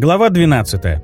Глава 12.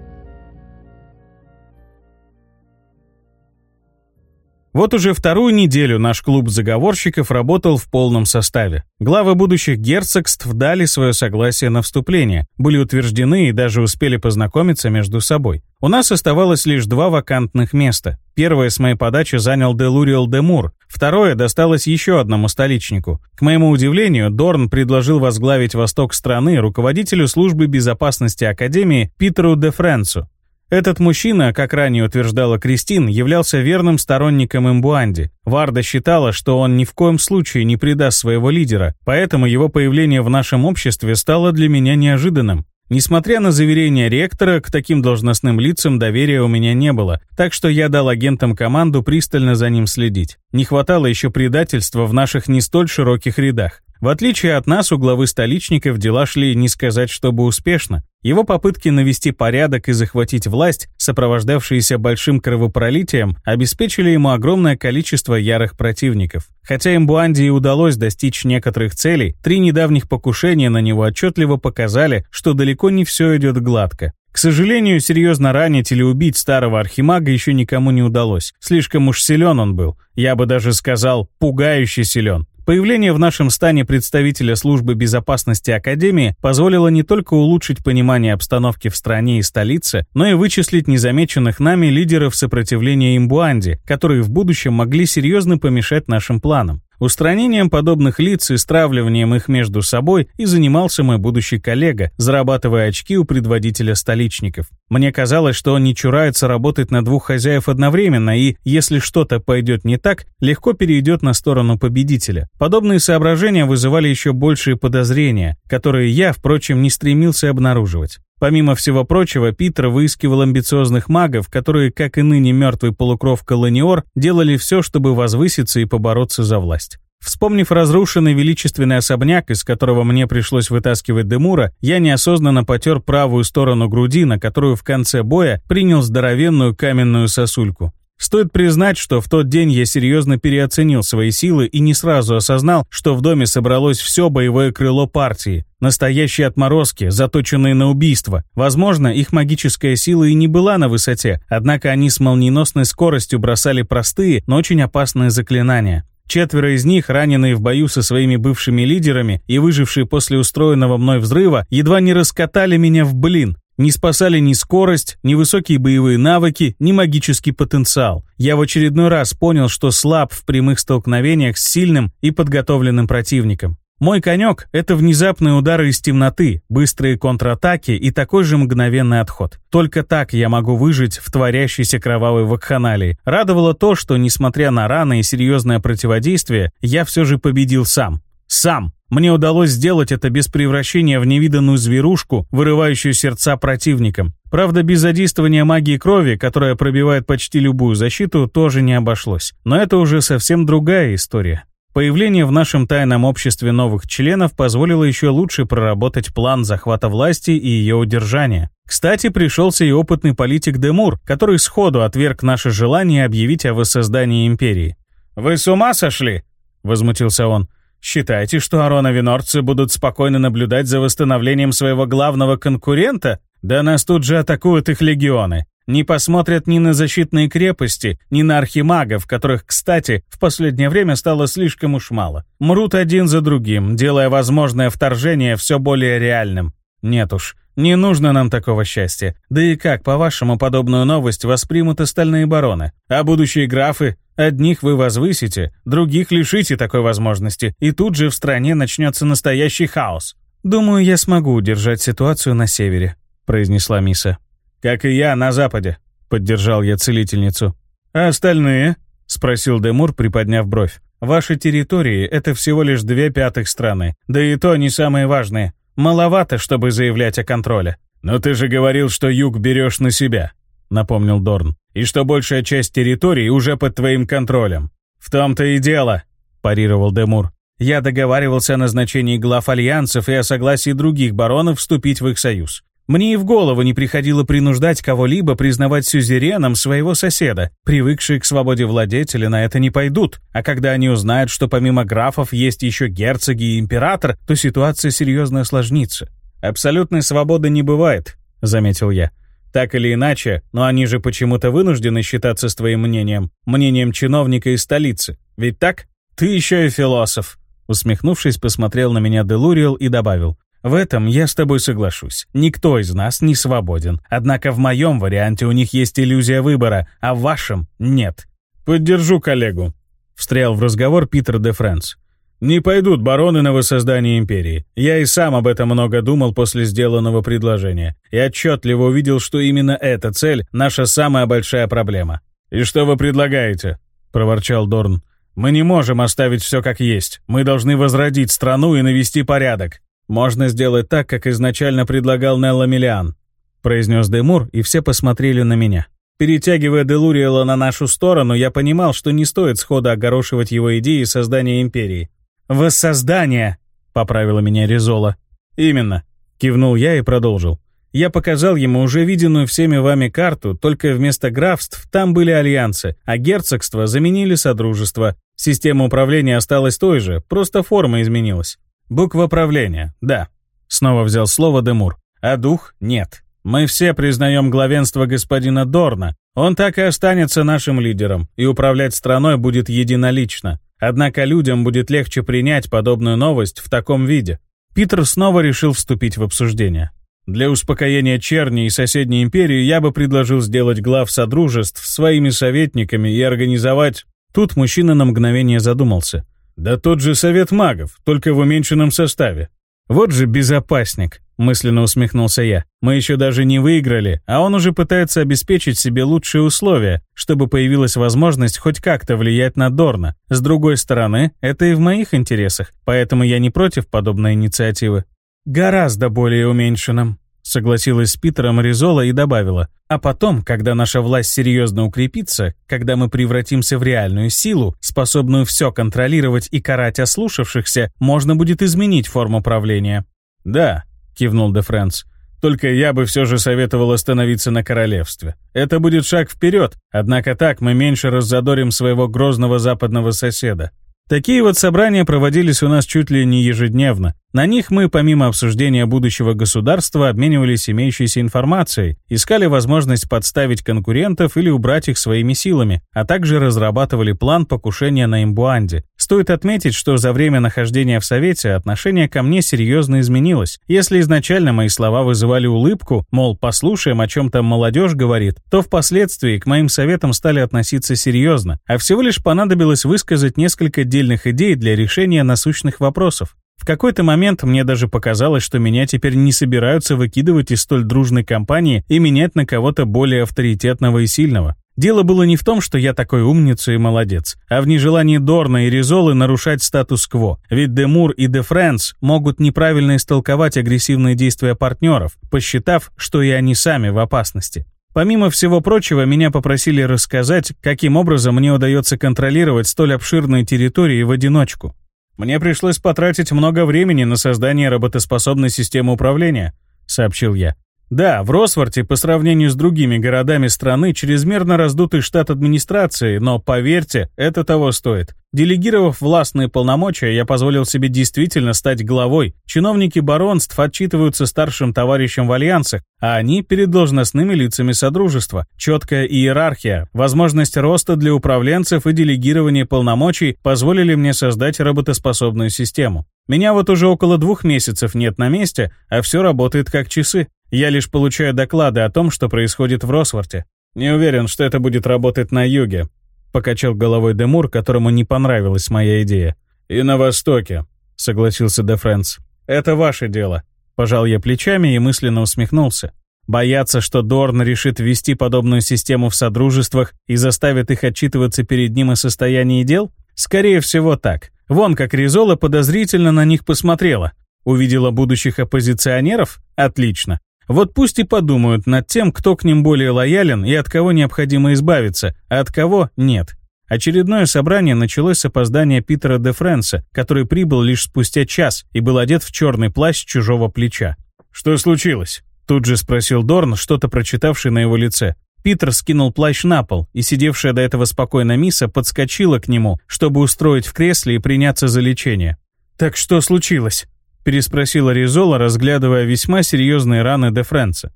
Вот уже вторую неделю наш клуб заговорщиков работал в полном составе. Главы будущих герцогств дали свое согласие на вступление, были утверждены и даже успели познакомиться между собой. У нас оставалось лишь два вакантных места. Первое с моей подачи занял Делуриэл Демур, второе досталось еще одному столичнику. К моему удивлению, Дорн предложил возглавить восток страны руководителю службы безопасности Академии Питеру де Френцу. Этот мужчина, как ранее утверждала Кристин, являлся верным сторонником Имбуанди. Варда считала, что он ни в коем случае не предаст своего лидера, поэтому его появление в нашем обществе стало для меня неожиданным. Несмотря на заверения ректора, к таким должностным лицам доверия у меня не было, так что я дал агентам команду пристально за ним следить. Не хватало еще предательства в наших не столь широких рядах. В отличие от нас, у главы столичников дела шли не сказать, чтобы успешно. Его попытки навести порядок и захватить власть, сопровождавшиеся большим кровопролитием, обеспечили ему огромное количество ярых противников. Хотя Имбуанди и удалось достичь некоторых целей, три недавних покушения на него отчетливо показали, что далеко не все идет гладко. К сожалению, серьезно ранить или убить старого архимага еще никому не удалось. Слишком уж силен он был. Я бы даже сказал, пугающе силен. Появление в нашем стане представителя службы безопасности Академии позволило не только улучшить понимание обстановки в стране и столице, но и вычислить незамеченных нами лидеров сопротивления Имбуанди, которые в будущем могли серьезно помешать нашим планам. Устранением подобных лиц и стравливанием их между собой и занимался мой будущий коллега, зарабатывая очки у предводителя столичников. Мне казалось, что он не чурается работать на двух хозяев одновременно и, если что-то пойдет не так, легко перейдет на сторону победителя. Подобные соображения вызывали еще большие подозрения, которые я, впрочем, не стремился обнаруживать. Помимо всего прочего, Питер выискивал амбициозных магов, которые, как и ныне мертвый полукровка Ланиор, делали все, чтобы возвыситься и побороться за власть. Вспомнив разрушенный величественный особняк, из которого мне пришлось вытаскивать Демура, я неосознанно потер правую сторону груди, на которую в конце боя принял здоровенную каменную сосульку. Стоит признать, что в тот день я серьезно переоценил свои силы и не сразу осознал, что в доме собралось все боевое крыло партии. Настоящие отморозки, заточенные на убийство. Возможно, их магическая сила и не была на высоте, однако они с молниеносной скоростью бросали простые, но очень опасные заклинания. Четверо из них, раненые в бою со своими бывшими лидерами и выжившие после устроенного мной взрыва, едва не раскатали меня в блин. Не спасали ни скорость, ни высокие боевые навыки, ни магический потенциал. Я в очередной раз понял, что слаб в прямых столкновениях с сильным и подготовленным противником. Мой конек — это внезапные удары из темноты, быстрые контратаки и такой же мгновенный отход. Только так я могу выжить в творящейся кровавой вакханалии. Радовало то, что, несмотря на раны и серьезное противодействие, я все же победил сам. Сам. Мне удалось сделать это без превращения в невиданную зверушку, вырывающую сердца противникам. Правда, без задействования магии крови, которая пробивает почти любую защиту, тоже не обошлось. Но это уже совсем другая история. Появление в нашем тайном обществе новых членов позволило еще лучше проработать план захвата власти и ее удержания. Кстати, пришелся и опытный политик Демур, который сходу отверг наше желание объявить о воссоздании империи. «Вы с ума сошли?» — возмутился он. Считаете, что ароновинорцы будут спокойно наблюдать за восстановлением своего главного конкурента? Да нас тут же атакуют их легионы. Не посмотрят ни на защитные крепости, ни на архимагов, которых, кстати, в последнее время стало слишком уж мало. Мрут один за другим, делая возможное вторжение все более реальным. Нет уж, не нужно нам такого счастья. Да и как, по-вашему, подобную новость воспримут остальные бароны? А будущие графы? Одних вы возвысите, других лишите такой возможности, и тут же в стране начнется настоящий хаос. «Думаю, я смогу удержать ситуацию на севере», — произнесла Миса. «Как и я на западе», — поддержал я целительницу. «А остальные?» — спросил Демур, приподняв бровь. «Ваши территории — это всего лишь две пятых страны, да и то не самые важные. Маловато, чтобы заявлять о контроле». «Но ты же говорил, что юг берешь на себя», — напомнил Дорн и что большая часть территории уже под твоим контролем. В том-то и дело, парировал Демур. Я договаривался о назначении глав альянсов и о согласии других баронов вступить в их союз. Мне и в голову не приходило принуждать кого-либо признавать сюзереном своего соседа. Привыкшие к свободе владетеля на это не пойдут, а когда они узнают, что помимо графов есть еще герцоги и император, то ситуация серьезно осложнится. Абсолютной свободы не бывает, — заметил я. «Так или иначе, но они же почему-то вынуждены считаться с твоим мнением, мнением чиновника из столицы. Ведь так? Ты еще и философ!» Усмехнувшись, посмотрел на меня Делуриел и добавил. «В этом я с тобой соглашусь. Никто из нас не свободен. Однако в моем варианте у них есть иллюзия выбора, а в вашем — нет». «Поддержу коллегу», — встрял в разговор Питер де Фрэнс. Не пойдут бароны на воссоздание империи. Я и сам об этом много думал после сделанного предложения. И отчетливо увидел, что именно эта цель – наша самая большая проблема. «И что вы предлагаете?» – проворчал Дорн. «Мы не можем оставить все как есть. Мы должны возродить страну и навести порядок. Можно сделать так, как изначально предлагал Нелла Миллиан», – произнес Демур, и все посмотрели на меня. Перетягивая Делуриэла на нашу сторону, я понимал, что не стоит сходу огорошивать его идеи создания империи. «Воссоздание!» — поправила меня Ризола. «Именно», — кивнул я и продолжил. Я показал ему уже виденную всеми вами карту, только вместо графств там были альянсы, а герцогства заменили содружество. Система управления осталась той же, просто форма изменилась. Буква правления, да. Снова взял слово Демур. А дух — нет. Мы все признаем главенство господина Дорна. Он так и останется нашим лидером, и управлять страной будет единолично. Однако людям будет легче принять подобную новость в таком виде. Питер снова решил вступить в обсуждение. Для успокоения черни и соседней империи я бы предложил сделать глав содружеств своими советниками и организовать... Тут мужчина на мгновение задумался. Да тот же совет магов, только в уменьшенном составе. Вот же безопасник. Мысленно усмехнулся я. Мы еще даже не выиграли, а он уже пытается обеспечить себе лучшие условия, чтобы появилась возможность хоть как-то влиять на Дорна. С другой стороны, это и в моих интересах, поэтому я не против подобной инициативы. Гораздо более уменьшенным согласилась с Питером Ризола и добавила, а потом, когда наша власть серьезно укрепится, когда мы превратимся в реальную силу, способную все контролировать и карать ослушавшихся, можно будет изменить форму правления. «Да», — кивнул де Фрэнс, «только я бы все же советовал остановиться на королевстве. Это будет шаг вперед, однако так мы меньше раззадорим своего грозного западного соседа. Такие вот собрания проводились у нас чуть ли не ежедневно. На них мы, помимо обсуждения будущего государства, обменивались имеющейся информацией, искали возможность подставить конкурентов или убрать их своими силами, а также разрабатывали план покушения на Имбуанде. Стоит отметить, что за время нахождения в Совете отношение ко мне серьезно изменилось. Если изначально мои слова вызывали улыбку, мол, послушаем, о чем там молодежь говорит, то впоследствии к моим советам стали относиться серьезно, а всего лишь понадобилось высказать несколько отдельных идей для решения насущных вопросов. В какой-то момент мне даже показалось, что меня теперь не собираются выкидывать из столь дружной компании и менять на кого-то более авторитетного и сильного. Дело было не в том, что я такой умница и молодец, а в нежелании Дорна и Ризолы нарушать статус-кво. Ведь Демур и Де Фрэнс могут неправильно истолковать агрессивные действия партнеров, посчитав, что и они сами в опасности. Помимо всего прочего, меня попросили рассказать, каким образом мне удается контролировать столь обширные территории в одиночку. «Мне пришлось потратить много времени на создание работоспособной системы управления», — сообщил я. Да, в Росворте по сравнению с другими городами страны чрезмерно раздутый штат администрации, но поверьте, это того стоит. Делегировав властные полномочия, я позволил себе действительно стать главой. Чиновники баронств отчитываются старшим товарищам в альянсах, а они перед должностными лицами Содружества. Четкая иерархия, возможность роста для управленцев и делегирование полномочий позволили мне создать работоспособную систему. Меня вот уже около двух месяцев нет на месте, а все работает как часы. Я лишь получаю доклады о том, что происходит в Росворте. Не уверен, что это будет работать на юге», — покачал головой Демур, которому не понравилась моя идея. «И на востоке», — согласился Де Фрэнс. «Это ваше дело». Пожал я плечами и мысленно усмехнулся. Бояться, что Дорн решит ввести подобную систему в содружествах и заставит их отчитываться перед ним о состоянии дел? Скорее всего так. Вон как Ризола подозрительно на них посмотрела. Увидела будущих оппозиционеров? Отлично. Вот пусть и подумают над тем, кто к ним более лоялен и от кого необходимо избавиться, а от кого нет. Очередное собрание началось с опоздания Питера де Френса, который прибыл лишь спустя час и был одет в черный плащ чужого плеча. «Что случилось?» Тут же спросил Дорн, что-то прочитавший на его лице. Питер скинул плащ на пол, и сидевшая до этого спокойно Миса подскочила к нему, чтобы устроить в кресле и приняться за лечение. «Так что случилось?» Переспросила Ризола, разглядывая весьма серьезные раны де Френца.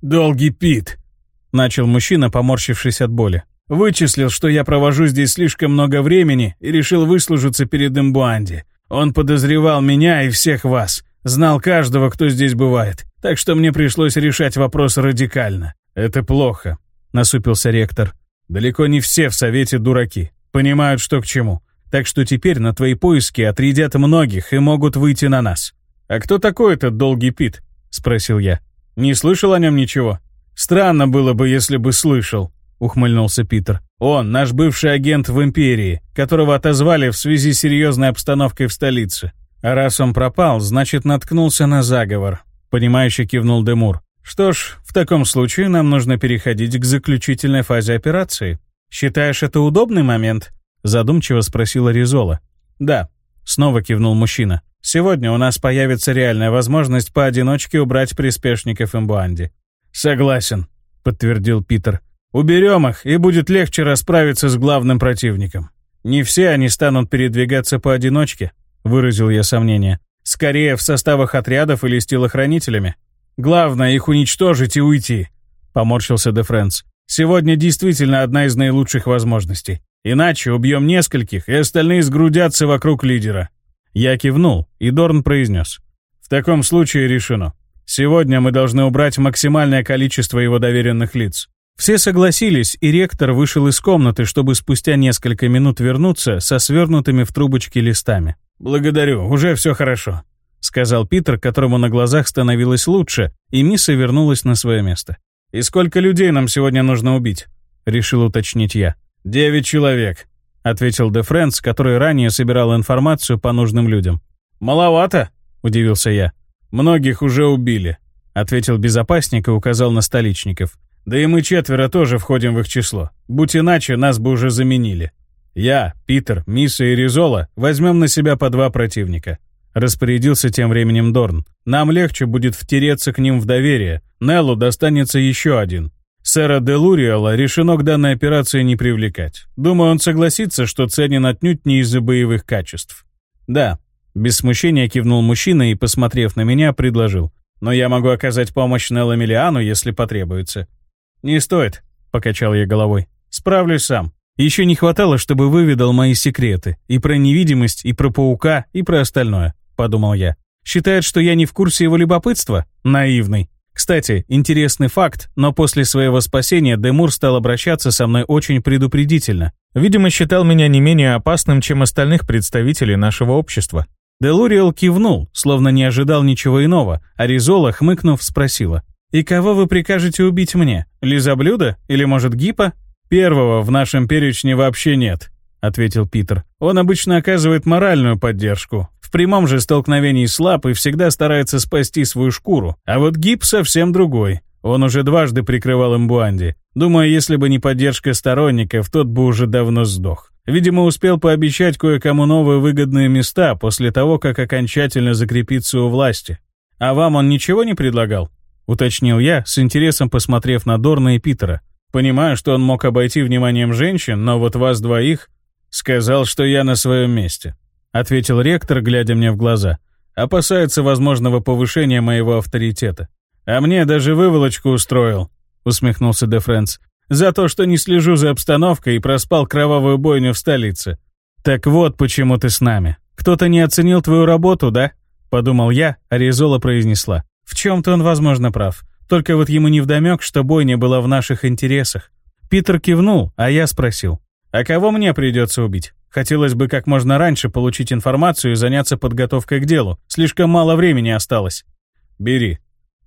«Долгий Пит», — начал мужчина, поморщившись от боли. «Вычислил, что я провожу здесь слишком много времени и решил выслужиться перед Имбуанди. Он подозревал меня и всех вас, знал каждого, кто здесь бывает, так что мне пришлось решать вопрос радикально. Это плохо», — насупился ректор. «Далеко не все в Совете дураки, понимают, что к чему. Так что теперь на твои поиски отрядят многих и могут выйти на нас». «А кто такой этот Долгий Пит?» — спросил я. «Не слышал о нем ничего?» «Странно было бы, если бы слышал», — ухмыльнулся Питер. «Он наш бывший агент в Империи, которого отозвали в связи с серьезной обстановкой в столице. А раз он пропал, значит, наткнулся на заговор», — понимающе кивнул Демур. «Что ж, в таком случае нам нужно переходить к заключительной фазе операции. Считаешь это удобный момент?» — задумчиво спросила Ризола. «Да», — снова кивнул мужчина. Сегодня у нас появится реальная возможность поодиночке убрать приспешников Имбуанди. Согласен, подтвердил Питер. Уберем их, и будет легче расправиться с главным противником. Не все они станут передвигаться поодиночке, выразил я сомнение. Скорее в составах отрядов или с телохранителями. Главное их уничтожить и уйти, поморщился Де Френц. Сегодня действительно одна из наилучших возможностей. Иначе убьем нескольких, и остальные сгрудятся вокруг лидера. Я кивнул, и Дорн произнес. «В таком случае решено. Сегодня мы должны убрать максимальное количество его доверенных лиц». Все согласились, и ректор вышел из комнаты, чтобы спустя несколько минут вернуться со свернутыми в трубочки листами. «Благодарю, уже все хорошо», — сказал Питер, которому на глазах становилось лучше, и Мисса вернулась на свое место. «И сколько людей нам сегодня нужно убить?» — решил уточнить я. «Девять человек», — ответил Де Френц, который ранее собирал информацию по нужным людям. «Маловато?» — удивился я. «Многих уже убили», — ответил безопасник и указал на столичников. «Да и мы четверо тоже входим в их число. Будь иначе, нас бы уже заменили. Я, Питер, Миса и Ризола возьмем на себя по два противника». Распорядился тем временем Дорн. «Нам легче будет втереться к ним в доверие. Неллу достанется еще один. Сэра де Луриала решено к данной операции не привлекать. Думаю, он согласится, что ценен отнюдь не из-за боевых качеств. Да, без смущения кивнул мужчина и, посмотрев на меня, предложил. Но я могу оказать помощь Нелла Миллиану, если потребуется. Не стоит, покачал я головой. Справлюсь сам. Еще не хватало, чтобы выведал мои секреты. И про невидимость, и про паука, и про остальное, подумал я. Считает, что я не в курсе его любопытства? Наивный. Кстати, интересный факт, но после своего спасения Демур стал обращаться со мной очень предупредительно. Видимо, считал меня не менее опасным, чем остальных представителей нашего общества. Делуриэл кивнул, словно не ожидал ничего иного, а Ризола, хмыкнув, спросила. «И кого вы прикажете убить мне? Лизоблюда? Или, может, Гипа?» «Первого в нашем перечне вообще нет», — ответил Питер. «Он обычно оказывает моральную поддержку, прямом же столкновении слаб и всегда старается спасти свою шкуру. А вот Гиб совсем другой. Он уже дважды прикрывал Имбуанди. Думаю, если бы не поддержка сторонников, тот бы уже давно сдох. Видимо, успел пообещать кое-кому новые выгодные места после того, как окончательно закрепится у власти. А вам он ничего не предлагал? Уточнил я, с интересом посмотрев на Дорна и Питера. Понимаю, что он мог обойти вниманием женщин, но вот вас двоих... Сказал, что я на своем месте. — ответил ректор, глядя мне в глаза. «Опасается возможного повышения моего авторитета. А мне даже выволочку устроил», — усмехнулся Де Френц. «За то, что не слежу за обстановкой и проспал кровавую бойню в столице. Так вот, почему ты с нами. Кто-то не оценил твою работу, да?» — подумал я, а Резола произнесла. «В чем-то он, возможно, прав. Только вот ему невдомек, что бойня была в наших интересах». Питер кивнул, а я спросил. «А кого мне придется убить?» Хотелось бы как можно раньше получить информацию и заняться подготовкой к делу. Слишком мало времени осталось. Бери.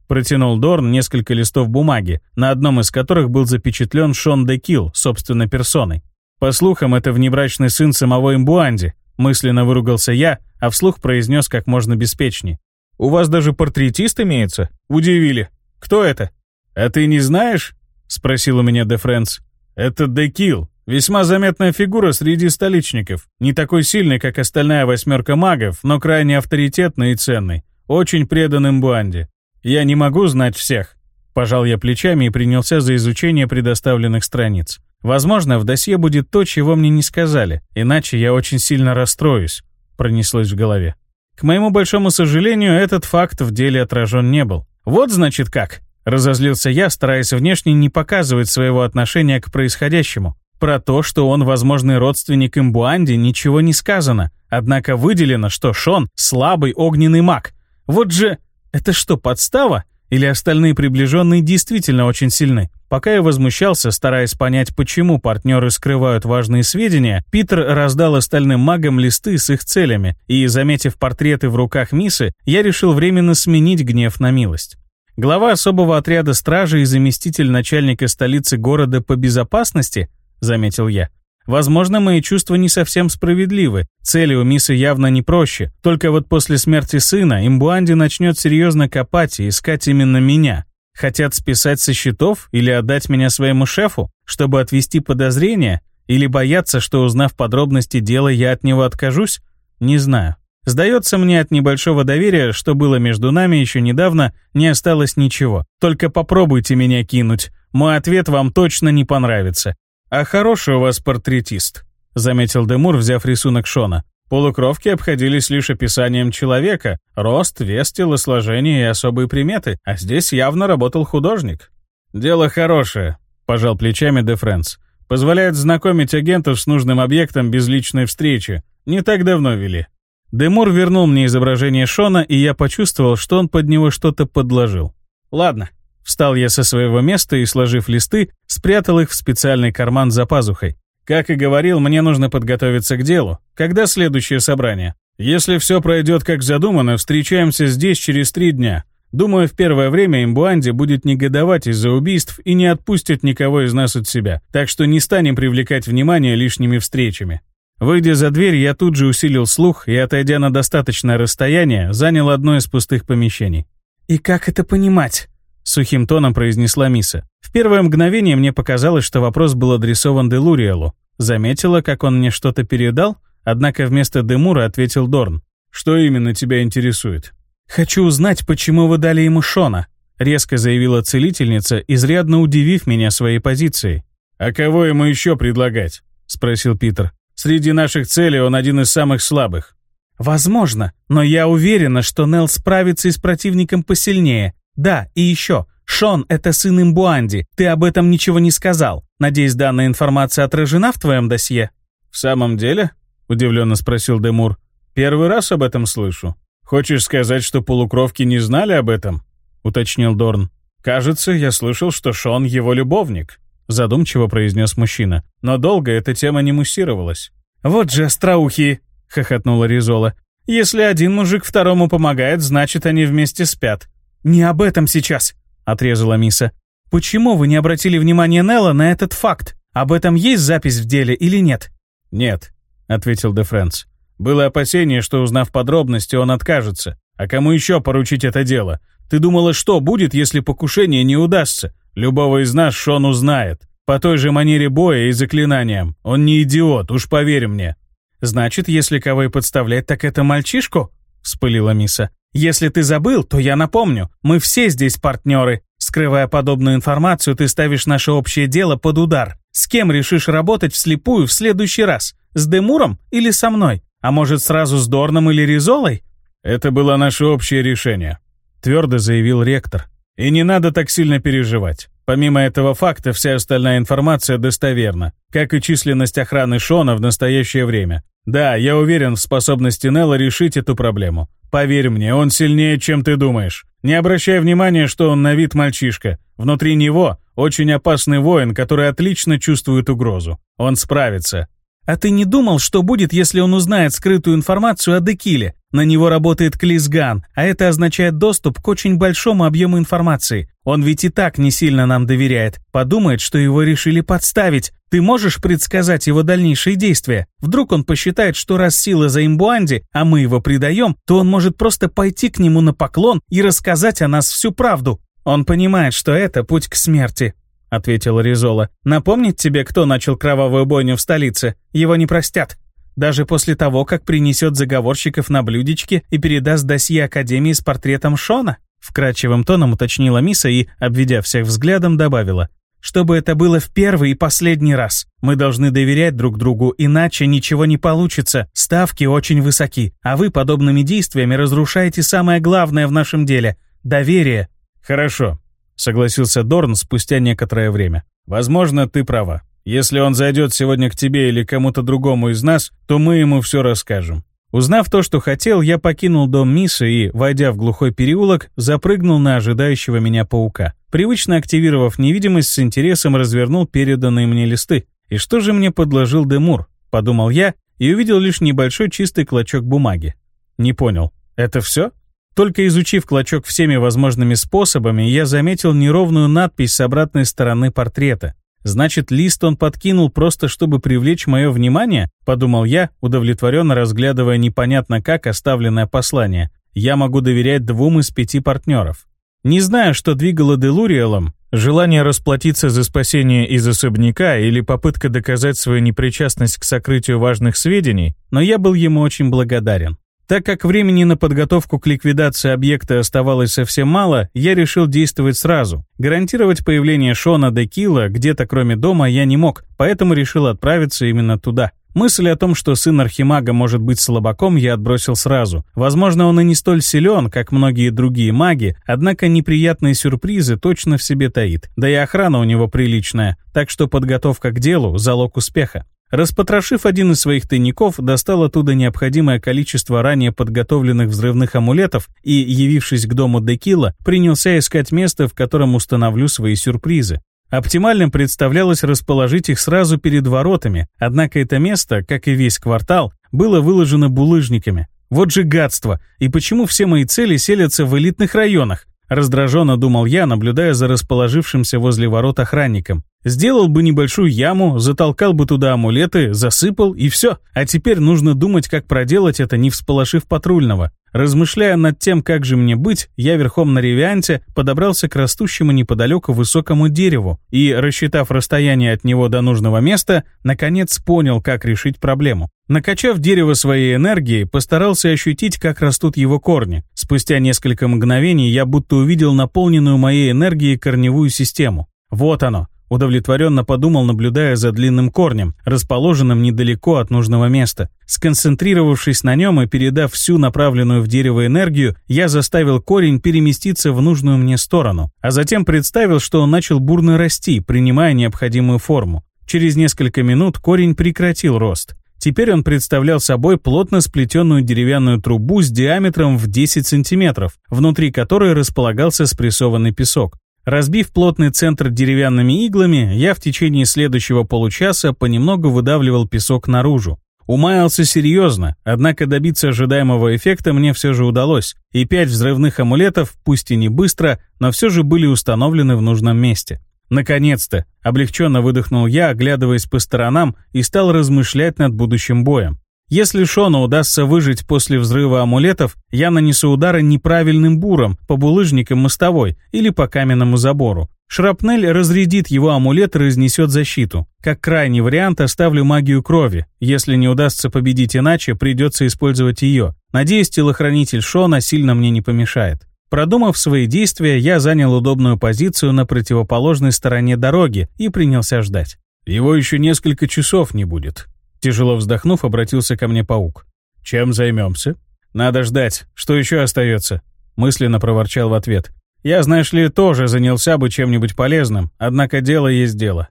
Протянул Дорн несколько листов бумаги, на одном из которых был запечатлен Шон де Килл собственной персоной. По слухам, это внебрачный сын самого Имбуанди. Мысленно выругался я, а вслух произнес как можно беспечней. «У вас даже портретист имеется?» Удивили. «Кто это?» «А ты не знаешь?» — спросил у меня Де Френс. «Это Декил, Весьма заметная фигура среди столичников. Не такой сильный, как остальная восьмерка магов, но крайне авторитетный и ценный. Очень преданным Буанде. Я не могу знать всех. Пожал я плечами и принялся за изучение предоставленных страниц. Возможно, в досье будет то, чего мне не сказали, иначе я очень сильно расстроюсь. Пронеслось в голове. К моему большому сожалению, этот факт в деле отражен не был. Вот значит как. Разозлился я, стараясь внешне не показывать своего отношения к происходящему. Про то, что он возможный родственник Имбуанди, ничего не сказано. Однако выделено, что Шон — слабый огненный маг. Вот же... Это что, подстава? Или остальные приближенные действительно очень сильны? Пока я возмущался, стараясь понять, почему партнеры скрывают важные сведения, Питер раздал остальным магам листы с их целями, и, заметив портреты в руках Мисы, я решил временно сменить гнев на милость. Глава особого отряда стражи и заместитель начальника столицы города по безопасности, заметил я. Возможно, мои чувства не совсем справедливы. Цели у Мисы явно не проще. Только вот после смерти сына Имбуанди начнет серьезно копать и искать именно меня. Хотят списать со счетов или отдать меня своему шефу, чтобы отвести подозрения? Или боятся, что узнав подробности дела, я от него откажусь? Не знаю. Сдается мне от небольшого доверия, что было между нами еще недавно, не осталось ничего. Только попробуйте меня кинуть. Мой ответ вам точно не понравится. А хороший у вас портретист, заметил Демур, взяв рисунок Шона. Полукровки обходились лишь описанием человека, рост, вес, телосложение и особые приметы, а здесь явно работал художник. «Дело хорошее», — пожал плечами Де Френс. «Позволяет знакомить агентов с нужным объектом без личной встречи. Не так давно вели. Демур вернул мне изображение Шона, и я почувствовал, что он под него что-то подложил. Ладно. Встал я со своего места и, сложив листы, спрятал их в специальный карман за пазухой. Как и говорил, мне нужно подготовиться к делу. Когда следующее собрание? Если все пройдет как задумано, встречаемся здесь через три дня. Думаю, в первое время Имбуанди будет негодовать из-за убийств и не отпустит никого из нас от себя, так что не станем привлекать внимание лишними встречами. Выйдя за дверь, я тут же усилил слух и, отойдя на достаточное расстояние, занял одно из пустых помещений. «И как это понимать?» — сухим тоном произнесла Миса. В первое мгновение мне показалось, что вопрос был адресован Делуриэлу. Заметила, как он мне что-то передал, однако вместо Демура ответил Дорн. «Что именно тебя интересует?» «Хочу узнать, почему вы дали ему Шона», — резко заявила целительница, изрядно удивив меня своей позицией. «А кого ему еще предлагать?» — спросил Питер. Среди наших целей он один из самых слабых. Возможно, но я уверена, что Нел справится и с противником посильнее. Да, и еще. Шон — это сын Имбуанди. Ты об этом ничего не сказал. Надеюсь, данная информация отражена в твоем досье? В самом деле? Удивленно спросил Демур. Первый раз об этом слышу. Хочешь сказать, что полукровки не знали об этом? Уточнил Дорн. Кажется, я слышал, что Шон его любовник задумчиво произнес мужчина. Но долго эта тема не муссировалась. «Вот же остроухие!» — хохотнула Ризола. «Если один мужик второму помогает, значит, они вместе спят». «Не об этом сейчас», — отрезала Миса. «Почему вы не обратили внимания Нелла на этот факт? Об этом есть запись в деле или нет?» «Нет», — ответил Де Френц. «Было опасение, что, узнав подробности, он откажется. А кому еще поручить это дело? Ты думала, что будет, если покушение не удастся? Любого из нас Шон узнает. По той же манере боя и заклинаниям. Он не идиот, уж поверь мне». «Значит, если кого и подставлять, так это мальчишку?» — вспылила Миса. «Если ты забыл, то я напомню. Мы все здесь партнеры. Скрывая подобную информацию, ты ставишь наше общее дело под удар. С кем решишь работать вслепую в следующий раз? С Демуром или со мной? А может, сразу с Дорном или Ризолой?» «Это было наше общее решение», — твердо заявил ректор. И не надо так сильно переживать. Помимо этого факта, вся остальная информация достоверна, как и численность охраны Шона в настоящее время. Да, я уверен в способности Нелла решить эту проблему. Поверь мне, он сильнее, чем ты думаешь. Не обращай внимания, что он на вид мальчишка. Внутри него очень опасный воин, который отлично чувствует угрозу. Он справится. А ты не думал, что будет, если он узнает скрытую информацию о Декиле? На него работает Клизган, а это означает доступ к очень большому объему информации. Он ведь и так не сильно нам доверяет. Подумает, что его решили подставить. Ты можешь предсказать его дальнейшие действия? Вдруг он посчитает, что раз сила за имбуанди, а мы его предаем, то он может просто пойти к нему на поклон и рассказать о нас всю правду. Он понимает, что это путь к смерти. — ответила Ризола. «Напомнить тебе, кто начал кровавую бойню в столице? Его не простят. Даже после того, как принесет заговорщиков на блюдечке и передаст досье Академии с портретом Шона?» Вкрадчивым тоном уточнила Миса и, обведя всех взглядом, добавила. «Чтобы это было в первый и последний раз. Мы должны доверять друг другу, иначе ничего не получится. Ставки очень высоки, а вы подобными действиями разрушаете самое главное в нашем деле — доверие». «Хорошо», согласился Дорн спустя некоторое время. «Возможно, ты права. Если он зайдет сегодня к тебе или кому-то другому из нас, то мы ему все расскажем. Узнав то, что хотел, я покинул дом Мисы и, войдя в глухой переулок, запрыгнул на ожидающего меня паука. Привычно активировав невидимость, с интересом развернул переданные мне листы. «И что же мне подложил Демур?» — подумал я и увидел лишь небольшой чистый клочок бумаги. Не понял. Это все? Только изучив клочок всеми возможными способами, я заметил неровную надпись с обратной стороны портрета. Значит, лист он подкинул просто, чтобы привлечь мое внимание? Подумал я, удовлетворенно разглядывая непонятно как оставленное послание. Я могу доверять двум из пяти партнеров. Не знаю, что двигало Делуриэлом, желание расплатиться за спасение из особняка или попытка доказать свою непричастность к сокрытию важных сведений, но я был ему очень благодарен. Так как времени на подготовку к ликвидации объекта оставалось совсем мало, я решил действовать сразу. Гарантировать появление Шона Декила где-то кроме дома я не мог, поэтому решил отправиться именно туда. Мысль о том, что сын Архимага может быть слабаком, я отбросил сразу. Возможно, он и не столь силен, как многие другие маги, однако неприятные сюрпризы точно в себе таит. Да и охрана у него приличная, так что подготовка к делу – залог успеха. Распотрошив один из своих тайников, достал оттуда необходимое количество ранее подготовленных взрывных амулетов и, явившись к дому Декила, принялся искать место, в котором установлю свои сюрпризы. Оптимальным представлялось расположить их сразу перед воротами, однако это место, как и весь квартал, было выложено булыжниками. Вот же гадство! И почему все мои цели селятся в элитных районах? Раздраженно думал я, наблюдая за расположившимся возле ворот охранником. Сделал бы небольшую яму, затолкал бы туда амулеты, засыпал и все. А теперь нужно думать, как проделать это, не всполошив патрульного. Размышляя над тем, как же мне быть, я верхом на ревианте подобрался к растущему неподалеку высокому дереву и, рассчитав расстояние от него до нужного места, наконец понял, как решить проблему. Накачав дерево своей энергией, постарался ощутить, как растут его корни. Спустя несколько мгновений я будто увидел наполненную моей энергией корневую систему. Вот оно, Удовлетворенно подумал, наблюдая за длинным корнем, расположенным недалеко от нужного места. Сконцентрировавшись на нем и передав всю направленную в дерево энергию, я заставил корень переместиться в нужную мне сторону, а затем представил, что он начал бурно расти, принимая необходимую форму. Через несколько минут корень прекратил рост. Теперь он представлял собой плотно сплетенную деревянную трубу с диаметром в 10 сантиметров, внутри которой располагался спрессованный песок. Разбив плотный центр деревянными иглами, я в течение следующего получаса понемногу выдавливал песок наружу. Умаялся серьезно, однако добиться ожидаемого эффекта мне все же удалось, и пять взрывных амулетов, пусть и не быстро, но все же были установлены в нужном месте. Наконец-то, облегченно выдохнул я, оглядываясь по сторонам, и стал размышлять над будущим боем. Если Шону удастся выжить после взрыва амулетов, я нанесу удары неправильным буром по булыжникам мостовой или по каменному забору. Шрапнель разрядит его амулет и разнесет защиту. Как крайний вариант оставлю магию крови. Если не удастся победить иначе, придется использовать ее. Надеюсь, телохранитель Шона сильно мне не помешает. Продумав свои действия, я занял удобную позицию на противоположной стороне дороги и принялся ждать. Его еще несколько часов не будет. Тяжело вздохнув, обратился ко мне паук. «Чем займемся?» «Надо ждать. Что еще остается?» Мысленно проворчал в ответ. «Я, знаешь ли, тоже занялся бы чем-нибудь полезным, однако дело есть дело».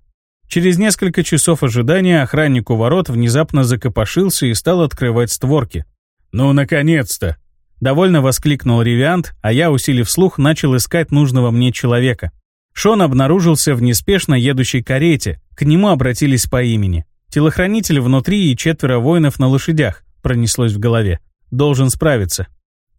Через несколько часов ожидания охранник у ворот внезапно закопошился и стал открывать створки. «Ну, наконец-то!» Довольно воскликнул Ревиант, а я, усилив слух, начал искать нужного мне человека. Шон обнаружился в неспешно едущей карете, к нему обратились по имени. Телохранитель внутри и четверо воинов на лошадях, пронеслось в голове. Должен справиться.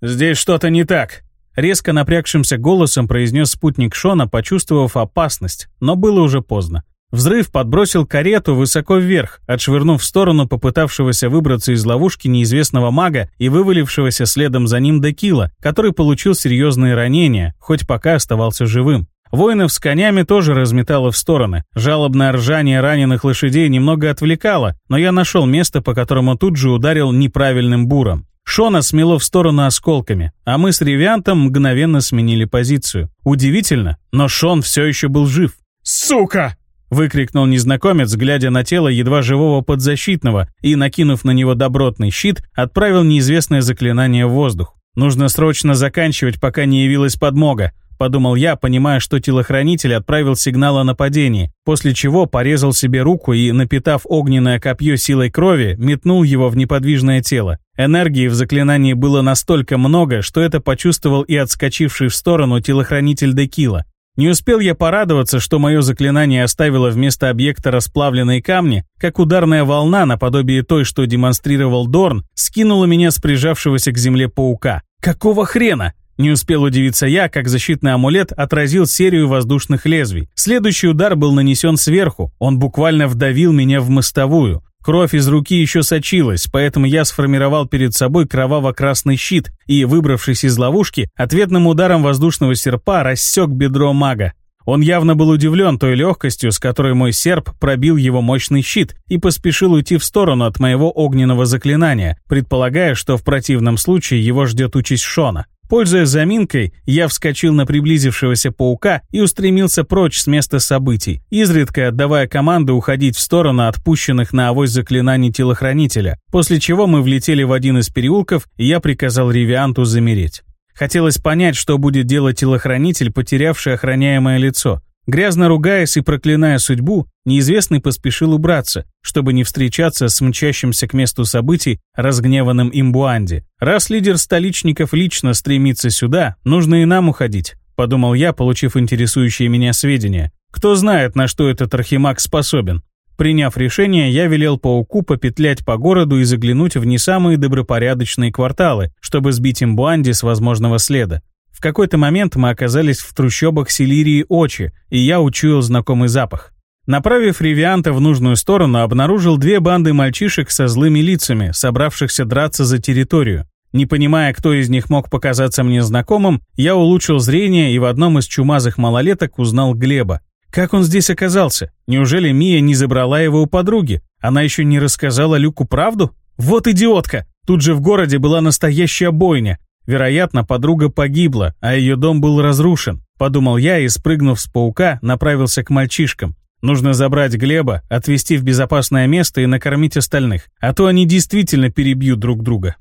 «Здесь что-то не так», Резко напрягшимся голосом произнес спутник Шона, почувствовав опасность, но было уже поздно. Взрыв подбросил карету высоко вверх, отшвырнув в сторону попытавшегося выбраться из ловушки неизвестного мага и вывалившегося следом за ним Декила, который получил серьезные ранения, хоть пока оставался живым. Воинов с конями тоже разметало в стороны. Жалобное ржание раненых лошадей немного отвлекало, но я нашел место, по которому тут же ударил неправильным буром. Шона смело в сторону осколками, а мы с Ревиантом мгновенно сменили позицию. Удивительно, но Шон все еще был жив. «Сука!» — выкрикнул незнакомец, глядя на тело едва живого подзащитного и, накинув на него добротный щит, отправил неизвестное заклинание в воздух. Нужно срочно заканчивать, пока не явилась подмога. Подумал я, понимая, что телохранитель отправил сигнал о нападении, после чего порезал себе руку и, напитав огненное копье силой крови, метнул его в неподвижное тело. Энергии в заклинании было настолько много, что это почувствовал и отскочивший в сторону телохранитель Декила. Не успел я порадоваться, что мое заклинание оставило вместо объекта расплавленные камни, как ударная волна, наподобие той, что демонстрировал Дорн, скинула меня с прижавшегося к земле паука. Какого хрена? Не успел удивиться я, как защитный амулет отразил серию воздушных лезвий. Следующий удар был нанесен сверху, он буквально вдавил меня в мостовую. Кровь из руки еще сочилась, поэтому я сформировал перед собой кроваво-красный щит и, выбравшись из ловушки, ответным ударом воздушного серпа рассек бедро мага. Он явно был удивлен той легкостью, с которой мой серп пробил его мощный щит и поспешил уйти в сторону от моего огненного заклинания, предполагая, что в противном случае его ждет участь Шона. Пользуясь заминкой, я вскочил на приблизившегося паука и устремился прочь с места событий, изредка отдавая команды уходить в сторону отпущенных на авось заклинаний телохранителя, после чего мы влетели в один из переулков, и я приказал Ревианту замереть. Хотелось понять, что будет делать телохранитель, потерявший охраняемое лицо. Грязно ругаясь и проклиная судьбу, неизвестный поспешил убраться, чтобы не встречаться с мчащимся к месту событий разгневанным имбуанди. Раз лидер столичников лично стремится сюда, нужно и нам уходить, подумал я, получив интересующие меня сведения. Кто знает, на что этот архимаг способен. Приняв решение, я велел пауку попетлять по городу и заглянуть в не самые добропорядочные кварталы, чтобы сбить имбуанди с возможного следа. В какой-то момент мы оказались в трущобах Селирии Очи, и я учуял знакомый запах. Направив Ревианта в нужную сторону, обнаружил две банды мальчишек со злыми лицами, собравшихся драться за территорию. Не понимая, кто из них мог показаться мне знакомым, я улучшил зрение и в одном из чумазых малолеток узнал Глеба. Как он здесь оказался? Неужели Мия не забрала его у подруги? Она еще не рассказала Люку правду? Вот идиотка! Тут же в городе была настоящая бойня. Вероятно, подруга погибла, а ее дом был разрушен. Подумал я и, спрыгнув с паука, направился к мальчишкам. Нужно забрать Глеба, отвезти в безопасное место и накормить остальных, а то они действительно перебьют друг друга.